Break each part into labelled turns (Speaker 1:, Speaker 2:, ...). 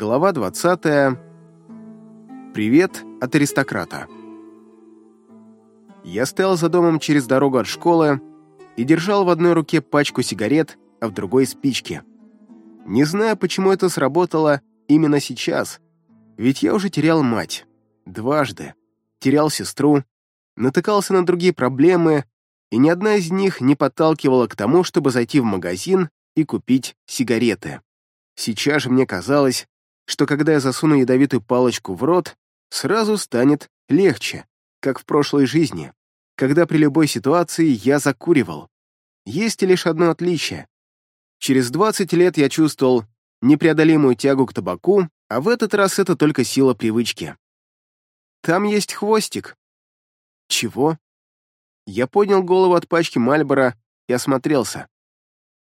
Speaker 1: Глава 20. Привет от аристократа. Я стоял за домом через дорогу от школы и держал в одной руке пачку сигарет, а в другой спички. Не знаю, почему это сработало именно сейчас, ведь я уже терял мать. Дважды. Терял сестру, натыкался на другие проблемы, и ни одна из них не подталкивала к тому, чтобы зайти в магазин и купить сигареты. Сейчас же мне казалось, что когда я засуну ядовитую палочку в рот, сразу станет легче, как в прошлой жизни, когда при любой ситуации я закуривал. Есть лишь одно отличие. Через 20 лет я чувствовал непреодолимую тягу к табаку, а в этот раз это только сила привычки. Там есть хвостик. Чего? Я поднял голову от пачки Мальбора и осмотрелся.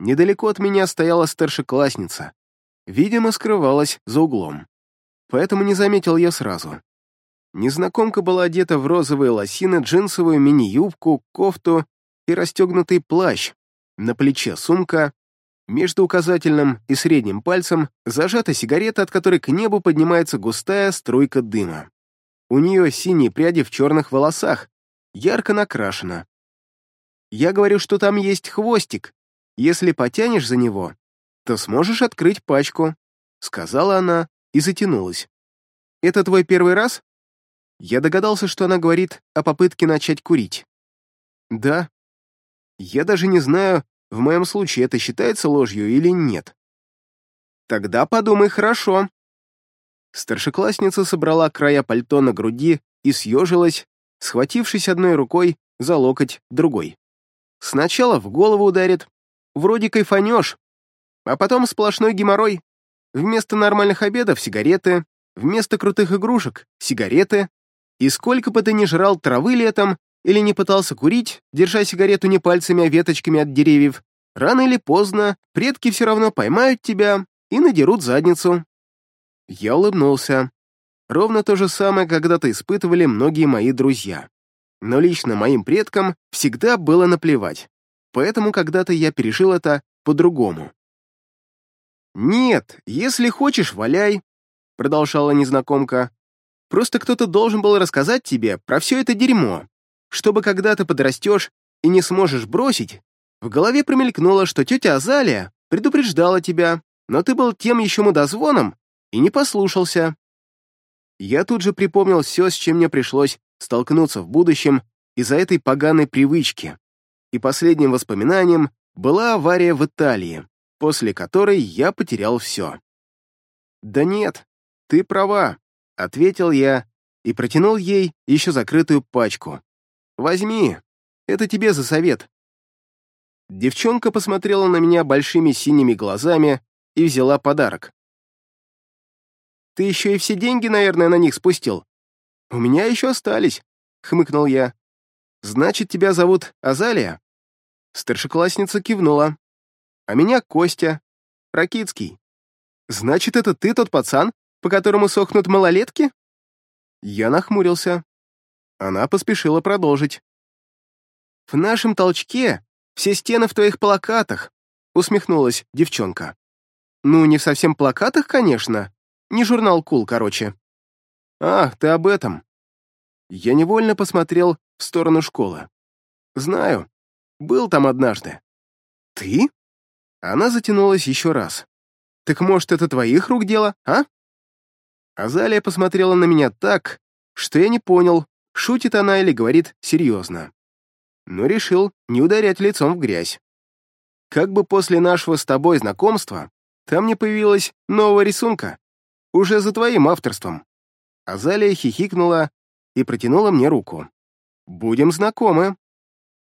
Speaker 1: Недалеко от меня стояла старшеклассница видимо, скрывалась за углом. Поэтому не заметил ее сразу. Незнакомка была одета в розовые лосины, джинсовую мини-юбку, кофту и расстегнутый плащ. На плече сумка. Между указательным и средним пальцем зажата сигарета, от которой к небу поднимается густая струйка дыма. У нее синие пряди в черных волосах, ярко накрашена. Я говорю, что там есть хвостик. Если потянешь за него, то сможешь открыть пачку», — сказала она и затянулась. «Это твой первый раз?» Я догадался, что она говорит о попытке начать курить. «Да. Я даже не знаю, в моем случае это считается ложью или нет». «Тогда подумай хорошо». Старшеклассница собрала края пальто на груди и съежилась, схватившись одной рукой за локоть другой. Сначала в голову ударит. Вроде кайфанешь, а потом сплошной геморрой. Вместо нормальных обедов — сигареты, вместо крутых игрушек — сигареты. И сколько бы ты ни жрал травы летом или не пытался курить, держа сигарету не пальцами, а веточками от деревьев, рано или поздно предки все равно поймают тебя и надерут задницу. Я улыбнулся. Ровно то же самое когда-то испытывали многие мои друзья. Но лично моим предкам всегда было наплевать. Поэтому когда-то я пережил это по-другому. «Нет, если хочешь, валяй», — продолжала незнакомка. «Просто кто-то должен был рассказать тебе про все это дерьмо, чтобы когда ты подрастешь и не сможешь бросить, в голове промелькнуло, что тетя Азалия предупреждала тебя, но ты был тем еще мудозвоном и не послушался». Я тут же припомнил все, с чем мне пришлось столкнуться в будущем из-за этой поганой привычки. И последним воспоминанием была авария в Италии после которой я потерял все. «Да нет, ты права», — ответил я и протянул ей еще закрытую пачку. «Возьми, это тебе за совет». Девчонка посмотрела на меня большими синими глазами и взяла подарок. «Ты еще и все деньги, наверное, на них спустил?» «У меня еще остались», — хмыкнул я. «Значит, тебя зовут Азалия?» Старшеклассница кивнула а меня Костя. Ракицкий. Значит, это ты тот пацан, по которому сохнут малолетки? Я нахмурился. Она поспешила продолжить. В нашем толчке все стены в твоих плакатах, усмехнулась девчонка. Ну, не в совсем плакатах, конечно. Не журнал Кул, короче. Ах, ты об этом. Я невольно посмотрел в сторону школы. Знаю. Был там однажды. Ты? Она затянулась еще раз. «Так, может, это твоих рук дело, а?» Азалия посмотрела на меня так, что я не понял, шутит она или говорит серьезно. Но решил не ударять лицом в грязь. Как бы после нашего с тобой знакомства там не появилась нового рисунка, уже за твоим авторством. Азалия хихикнула и протянула мне руку. «Будем знакомы».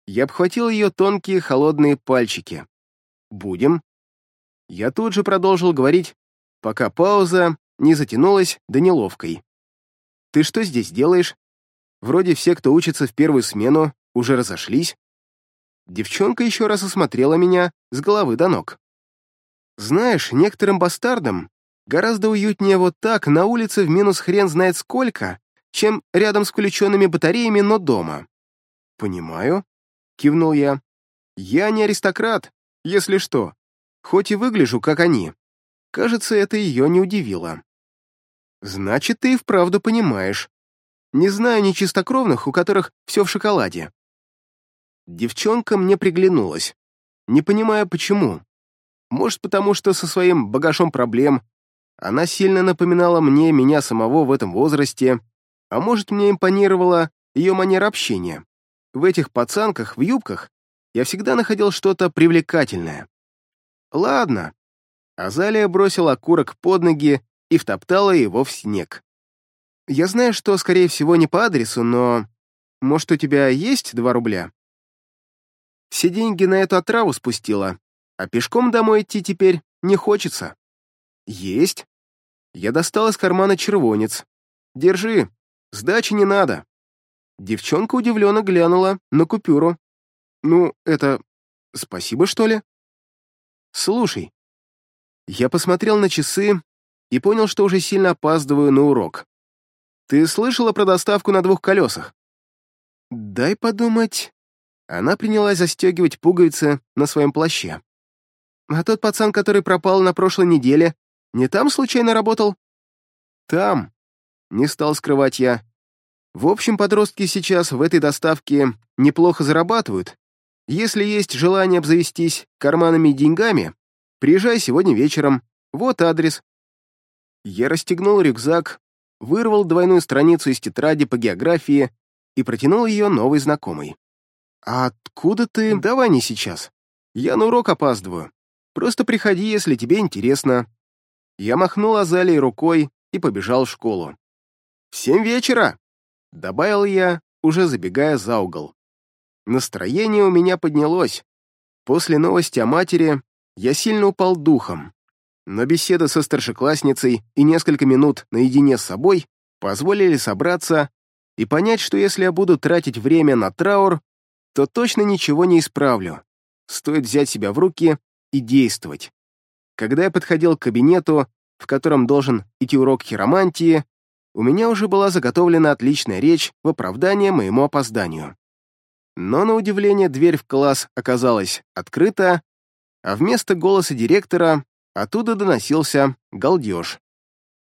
Speaker 1: Я обхватил ее тонкие холодные пальчики. «Будем». Я тут же продолжил говорить, пока пауза не затянулась до неловкой. «Ты что здесь делаешь? Вроде все, кто учится в первую смену, уже разошлись». Девчонка еще раз осмотрела меня с головы до ног. «Знаешь, некоторым бастардам гораздо уютнее вот так, на улице в минус хрен знает сколько, чем рядом с включенными батареями, но дома». «Понимаю», — кивнул я. «Я не аристократ, если что, хоть и выгляжу, как они. Кажется, это ее не удивило. Значит, ты и вправду понимаешь. Не знаю ни чистокровных, у которых все в шоколаде. Девчонка мне приглянулась. Не понимая, почему. Может, потому что со своим багажом проблем она сильно напоминала мне меня самого в этом возрасте, а может, мне импонировала ее манера общения. В этих пацанках, в юбках, я всегда находил что-то привлекательное. Ладно. Азалия бросила окурок под ноги и втоптала его в снег. Я знаю, что, скорее всего, не по адресу, но... Может, у тебя есть два рубля? Все деньги на эту отраву спустила, а пешком домой идти теперь не хочется. Есть. Я достал из кармана червонец. Держи, сдачи не надо. Девчонка удивленно глянула на купюру. Ну, это... Спасибо, что ли? Слушай. Я посмотрел на часы и понял, что уже сильно опаздываю на урок. Ты слышала про доставку на двух колесах? Дай подумать. Она принялась застегивать пуговицы на своем плаще. А тот пацан, который пропал на прошлой неделе, не там случайно работал? Там. Не стал скрывать я. В общем, подростки сейчас в этой доставке неплохо зарабатывают. Если есть желание обзавестись карманами и деньгами, приезжай сегодня вечером. Вот адрес. Я расстегнул рюкзак, вырвал двойную страницу из тетради по географии и протянул ее новой знакомой. «А откуда ты?» «Давай не сейчас. Я на урок опаздываю. Просто приходи, если тебе интересно». Я махнул Азалией рукой и побежал в школу. «В семь вечера!» — добавил я, уже забегая за угол. Настроение у меня поднялось. После новости о матери я сильно упал духом но беседа со старшеклассницей и несколько минут наедине с собой позволили собраться и понять, что если я буду тратить время на траур, то точно ничего не исправлю. Стоит взять себя в руки и действовать. Когда я подходил к кабинету, в котором должен идти урок хиромантии, у меня уже была заготовлена отличная речь в оправдание моему опозданию. Но, на удивление, дверь в класс оказалась открыта, а вместо голоса директора Оттуда доносился галдеж.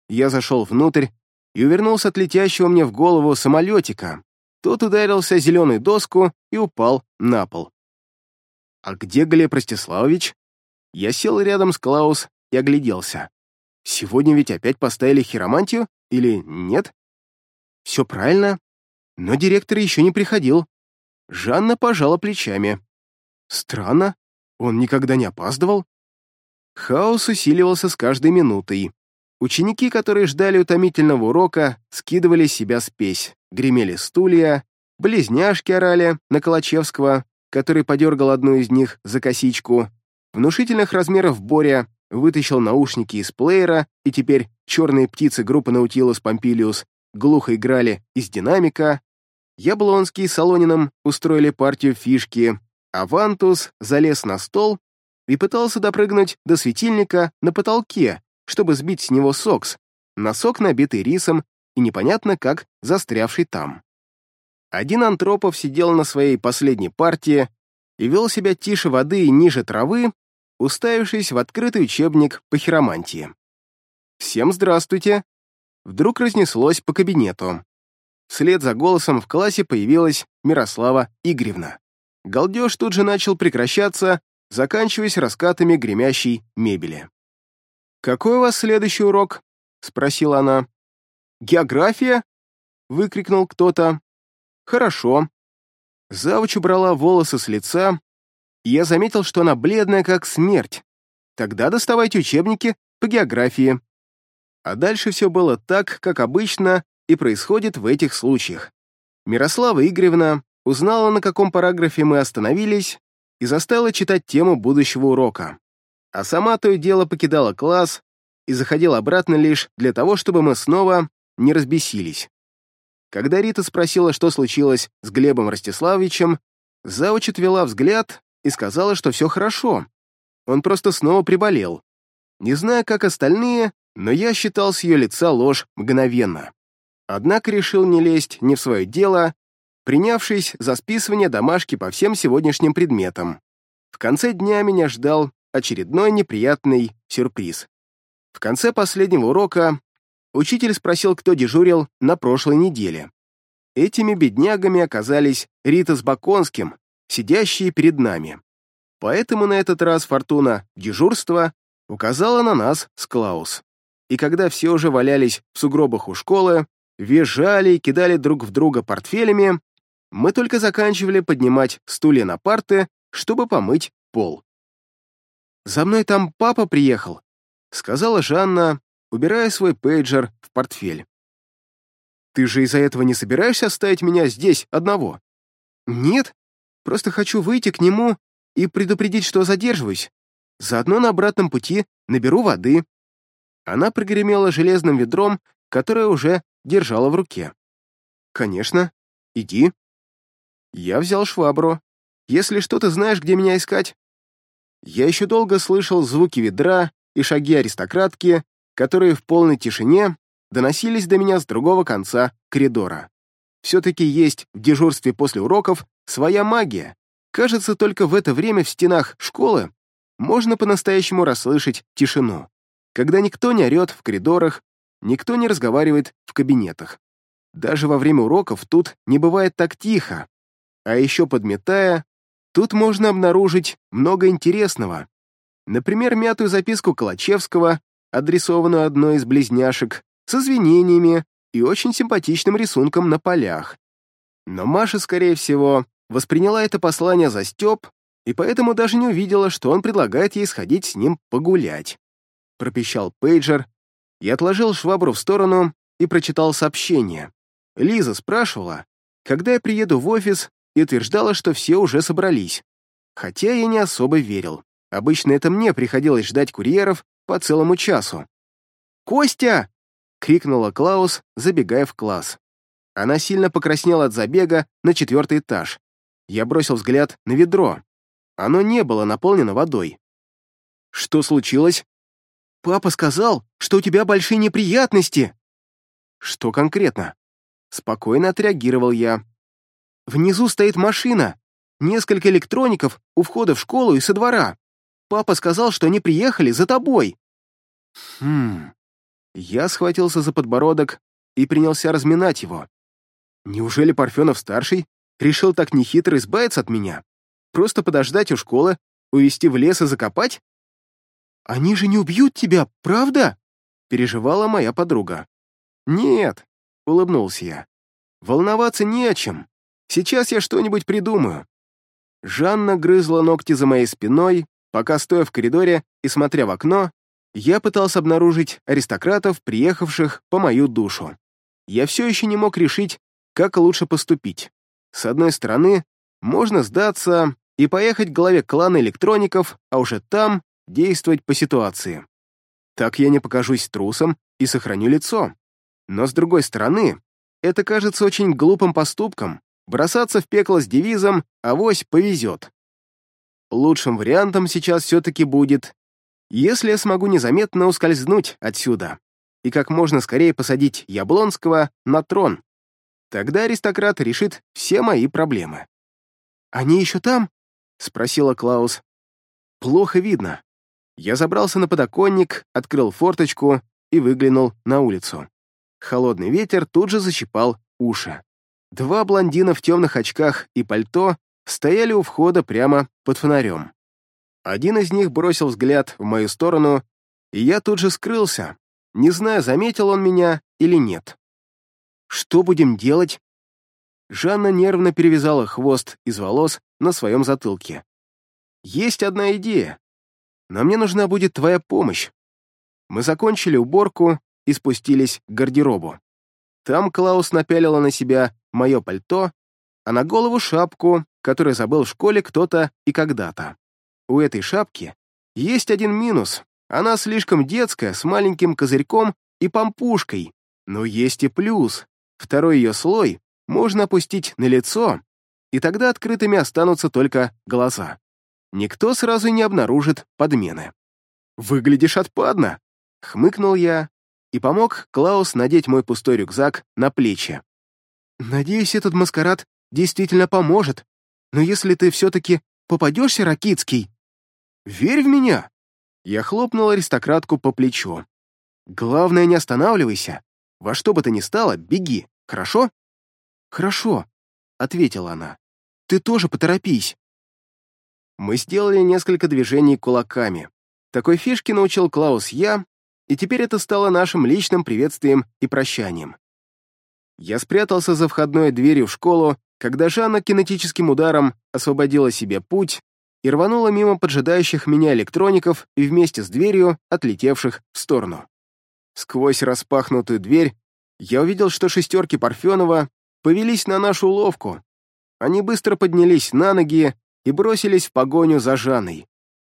Speaker 1: Я зашел внутрь и увернулся от летящего мне в голову самолетика. Тот ударился о зеленую доску и упал на пол. «А где Глеб Ростиславович?» Я сел рядом с Клаус и огляделся. «Сегодня ведь опять поставили хиромантию или нет?» «Все правильно, но директор еще не приходил». Жанна пожала плечами. «Странно, он никогда не опаздывал». Хаос усиливался с каждой минутой. Ученики, которые ждали утомительного урока, скидывали с себя спесь, гремели стулья, близняшки орали на Калачевского, который подергал одну из них за косичку. Внушительных размеров Боря вытащил наушники из плеера, и теперь черные птицы группы Наутилус Помпилиус глухо играли из динамика. Яблонский с Солонином устроили партию фишки, а Вантус залез на стол и пытался допрыгнуть до светильника на потолке, чтобы сбить с него сокс, носок, набитый рисом и непонятно как застрявший там. Один Антропов сидел на своей последней партии и вел себя тише воды и ниже травы, уставившись в открытый учебник по хиромантии. «Всем здравствуйте!» Вдруг разнеслось по кабинету. Вслед за голосом в классе появилась Мирослава Игоревна. Галдеж тут же начал прекращаться, заканчиваясь раскатами гремящей мебели. «Какой у вас следующий урок?» — спросила она. «География?» — выкрикнул кто-то. «Хорошо». Завуч убрала волосы с лица, и я заметил, что она бледная, как смерть. Тогда доставайте учебники по географии. А дальше все было так, как обычно и происходит в этих случаях. Мирослава Игоревна узнала, на каком параграфе мы остановились, и заставила читать тему будущего урока. А сама то и дело покидала класс и заходила обратно лишь для того, чтобы мы снова не разбесились. Когда Рита спросила, что случилось с Глебом Ростиславовичем, завуч отвела взгляд и сказала, что все хорошо. Он просто снова приболел. Не знаю, как остальные, но я считал с ее лица ложь мгновенно. Однако решил не лезть ни в свое дело принявшись за списывание домашки по всем сегодняшним предметам. В конце дня меня ждал очередной неприятный сюрприз. В конце последнего урока учитель спросил, кто дежурил на прошлой неделе. Этими беднягами оказались Рита с Баконским, сидящие перед нами. Поэтому на этот раз Фортуна дежурство указала на нас с Клаус. И когда все уже валялись в сугробах у школы, визжали и кидали друг в друга портфелями, мы только заканчивали поднимать стулья на парты, чтобы помыть пол. «За мной там папа приехал», — сказала Жанна, убирая свой пейджер в портфель. «Ты же из-за этого не собираешься оставить меня здесь одного?» «Нет, просто хочу выйти к нему и предупредить, что задерживаюсь. Заодно на обратном пути наберу воды». Она пригремела железным ведром, которое уже держала в руке. «Конечно, иди». Я взял швабру. «Если что, ты знаешь, где меня искать?» Я еще долго слышал звуки ведра и шаги аристократки, которые в полной тишине доносились до меня с другого конца коридора. Все-таки есть в дежурстве после уроков своя магия. Кажется, только в это время в стенах школы можно по-настоящему расслышать тишину, когда никто не орет в коридорах, никто не разговаривает в кабинетах. Даже во время уроков тут не бывает так тихо. А еще подметая, Тут можно обнаружить много интересного. Например, мятую записку Калачевского, адресованную одной из близняшек, с извинениями и очень симпатичным рисунком на полях. Но Маша, скорее всего, восприняла это послание за стёб и поэтому даже не увидела, что он предлагает ей сходить с ним погулять. Пропищал пейджер, я отложил швабру в сторону и прочитал сообщение. Лиза спрашивала, когда я приеду в офис и утверждала, что все уже собрались. Хотя я не особо верил. Обычно это мне приходилось ждать курьеров по целому часу. «Костя!» — крикнула Клаус, забегая в класс. Она сильно покраснела от забега на четвертый этаж. Я бросил взгляд на ведро. Оно не было наполнено водой. «Что случилось?» «Папа сказал, что у тебя большие неприятности!» «Что конкретно?» Спокойно отреагировал я, Внизу стоит машина, несколько электроников у входа в школу и со двора. Папа сказал, что они приехали за тобой». «Хм...» Я схватился за подбородок и принялся разминать его. Неужели Парфенов-старший решил так нехитро избавиться от меня? Просто подождать у школы, увести в лес и закопать? «Они же не убьют тебя, правда?» — переживала моя подруга. «Нет», — улыбнулся я. «Волноваться не о чем. Сейчас я что-нибудь придумаю». Жанна грызла ногти за моей спиной, пока, стоя в коридоре и смотря в окно, я пытался обнаружить аристократов, приехавших по мою душу. Я все еще не мог решить, как лучше поступить. С одной стороны, можно сдаться и поехать к главе клана электроников, а уже там действовать по ситуации. Так я не покажусь трусом и сохраню лицо. Но с другой стороны, это кажется очень глупым поступком, Бросаться в пекло с девизом «авось повезет». Лучшим вариантом сейчас все-таки будет, если я смогу незаметно ускользнуть отсюда и как можно скорее посадить Яблонского на трон. Тогда аристократ решит все мои проблемы. «Они еще там?» — спросила Клаус. «Плохо видно». Я забрался на подоконник, открыл форточку и выглянул на улицу. Холодный ветер тут же защипал уши. Два блондина в темных очках и пальто стояли у входа прямо под фонарем. Один из них бросил взгляд в мою сторону, и я тут же скрылся, не зная, заметил он меня или нет. «Что будем делать?» Жанна нервно перевязала хвост из волос на своем затылке. «Есть одна идея, но мне нужна будет твоя помощь». Мы закончили уборку и спустились к гардеробу. Там Клаус напялила на себя мое пальто, а на голову шапку, которую забыл в школе кто-то и когда-то. У этой шапки есть один минус. Она слишком детская, с маленьким козырьком и помпушкой. Но есть и плюс. Второй ее слой можно опустить на лицо, и тогда открытыми останутся только глаза. Никто сразу не обнаружит подмены. «Выглядишь отпадно!» — хмыкнул я и помог Клаус надеть мой пустой рюкзак на плечи. «Надеюсь, этот маскарад действительно поможет, но если ты все-таки попадешься, Ракицкий, верь в меня!» Я хлопнул аристократку по плечу. «Главное, не останавливайся, Во что бы то ни стало, беги, хорошо?» «Хорошо», — ответила она. «Ты тоже поторопись». Мы сделали несколько движений кулаками. Такой фишки научил Клаус я, и теперь это стало нашим личным приветствием и прощанием. Я спрятался за входной дверью в школу, когда Жанна кинетическим ударом освободила себе путь и рванула мимо поджидающих меня электроников и вместе с дверью, отлетевших в сторону. Сквозь распахнутую дверь я увидел, что шестерки Парфенова повелись на нашу уловку. Они быстро поднялись на ноги и бросились в погоню за Жанной.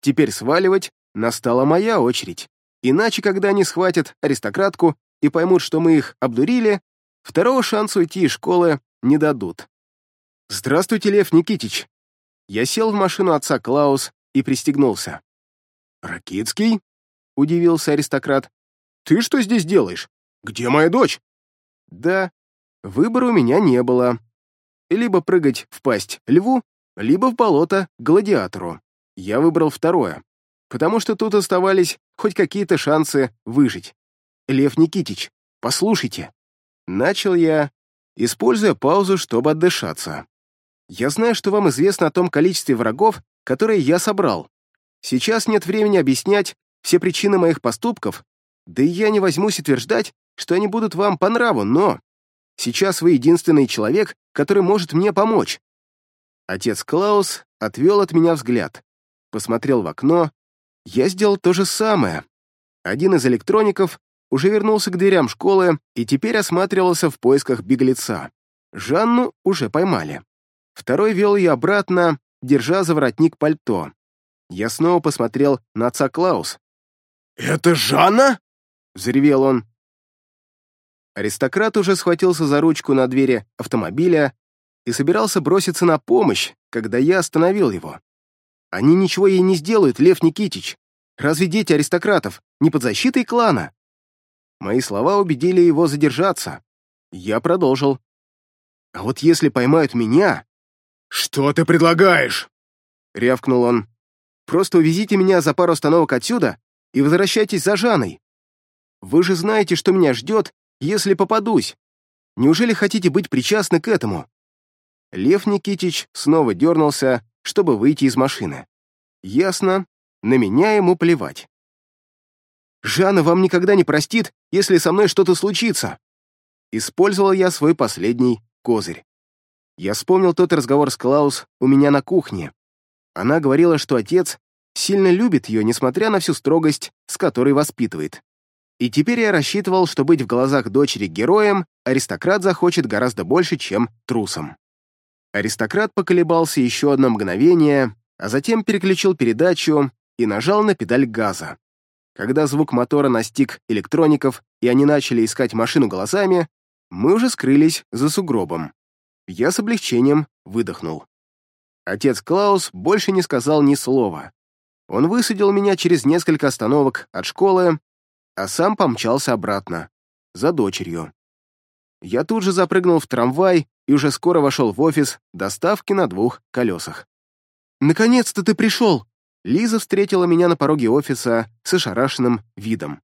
Speaker 1: Теперь сваливать настала моя очередь. Иначе, когда они схватят аристократку и поймут, что мы их обдурили, второго шанса уйти из школы не дадут. «Здравствуйте, Лев Никитич!» Я сел в машину отца Клаус и пристегнулся.
Speaker 2: «Ракицкий?»
Speaker 1: — удивился аристократ.
Speaker 2: «Ты что здесь делаешь? Где моя дочь?»
Speaker 1: «Да, выбора у меня не было. Либо прыгать в пасть льву, либо в болото гладиатору. Я выбрал второе, потому что тут оставались хоть какие-то шансы выжить. Лев Никитич, послушайте. Начал я, используя паузу, чтобы отдышаться. Я знаю, что вам известно о том количестве врагов, которые я собрал. Сейчас нет времени объяснять все причины моих поступков, да и я не возьмусь утверждать, что они будут вам по нраву, но сейчас вы единственный человек, который может мне помочь. Отец Клаус отвел от меня взгляд, посмотрел в окно. Я сделал то же самое. Один из электроников уже вернулся к дверям школы и теперь осматривался в поисках беглеца. Жанну уже поймали. Второй вел ее обратно, держа за воротник пальто. Я снова посмотрел на отца Клаус.
Speaker 2: «Это Жанна?»
Speaker 1: — взревел он. Аристократ уже схватился за ручку на двери автомобиля и собирался броситься на помощь, когда я остановил его. «Они ничего ей не сделают, Лев Никитич. Разве дети аристократов не под защитой клана?» Мои слова убедили его задержаться. Я продолжил. «А вот если поймают меня,
Speaker 2: «Что ты предлагаешь?»
Speaker 1: — рявкнул он. «Просто увезите меня за пару остановок отсюда и возвращайтесь за Жанной. Вы же знаете, что меня ждет, если попадусь. Неужели хотите быть причастны к этому?» Лев Никитич снова дернулся, чтобы выйти из машины. «Ясно, на меня ему плевать. Жанна вам никогда не простит, если со мной что-то случится!» Использовал я свой последний козырь. Я вспомнил тот разговор с Клаус у меня на кухне. Она говорила, что отец сильно любит ее, несмотря на всю строгость, с которой воспитывает. И теперь я рассчитывал, что быть в глазах дочери героем аристократ захочет гораздо больше, чем трусом. Аристократ поколебался еще одно мгновение, а затем переключил передачу и нажал на педаль газа. Когда звук мотора настиг электроников, и они начали искать машину глазами, мы уже скрылись за сугробом. Я с облегчением выдохнул. Отец Клаус больше не сказал ни слова. Он высадил меня через несколько остановок от школы, а сам помчался обратно, за дочерью. Я тут же запрыгнул в трамвай и уже скоро вошел в офис доставки на двух колесах. «Наконец-то ты пришел!» Лиза встретила меня на пороге офиса с ошарашенным видом.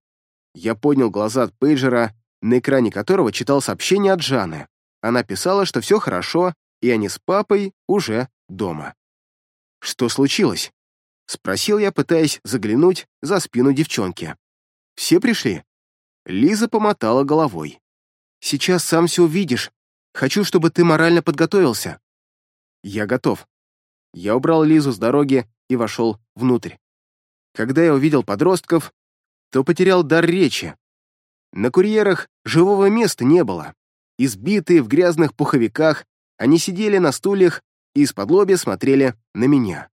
Speaker 1: Я поднял глаза от пейджера, на экране которого читал сообщение от Жаны. Она писала, что все хорошо, и они с папой уже дома. «Что случилось?» — спросил я, пытаясь заглянуть за спину девчонки. «Все пришли?» Лиза помотала головой. «Сейчас сам все увидишь. Хочу, чтобы ты морально подготовился». «Я готов». Я убрал Лизу с дороги и вошел внутрь. Когда я увидел подростков, то потерял дар речи. На курьерах живого места не было. Избитые в грязных пуховиках, они сидели на стульях и из-под лобья смотрели на меня.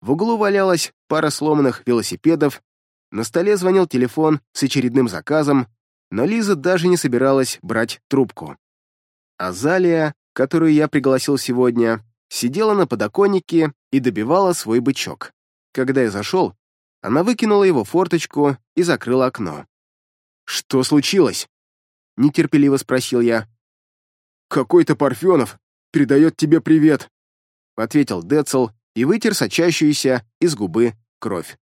Speaker 1: В углу валялась пара сломанных велосипедов, на столе звонил телефон с очередным заказом, но Лиза даже не собиралась брать трубку. Азалия, которую я пригласил сегодня, сидела на подоконнике и добивала свой бычок. Когда я зашел, она выкинула его форточку и закрыла окно. «Что случилось?» — нетерпеливо спросил я.
Speaker 2: «Какой-то Парфенов передает тебе привет», —
Speaker 1: ответил Децл и вытер сочащуюся из губы кровь.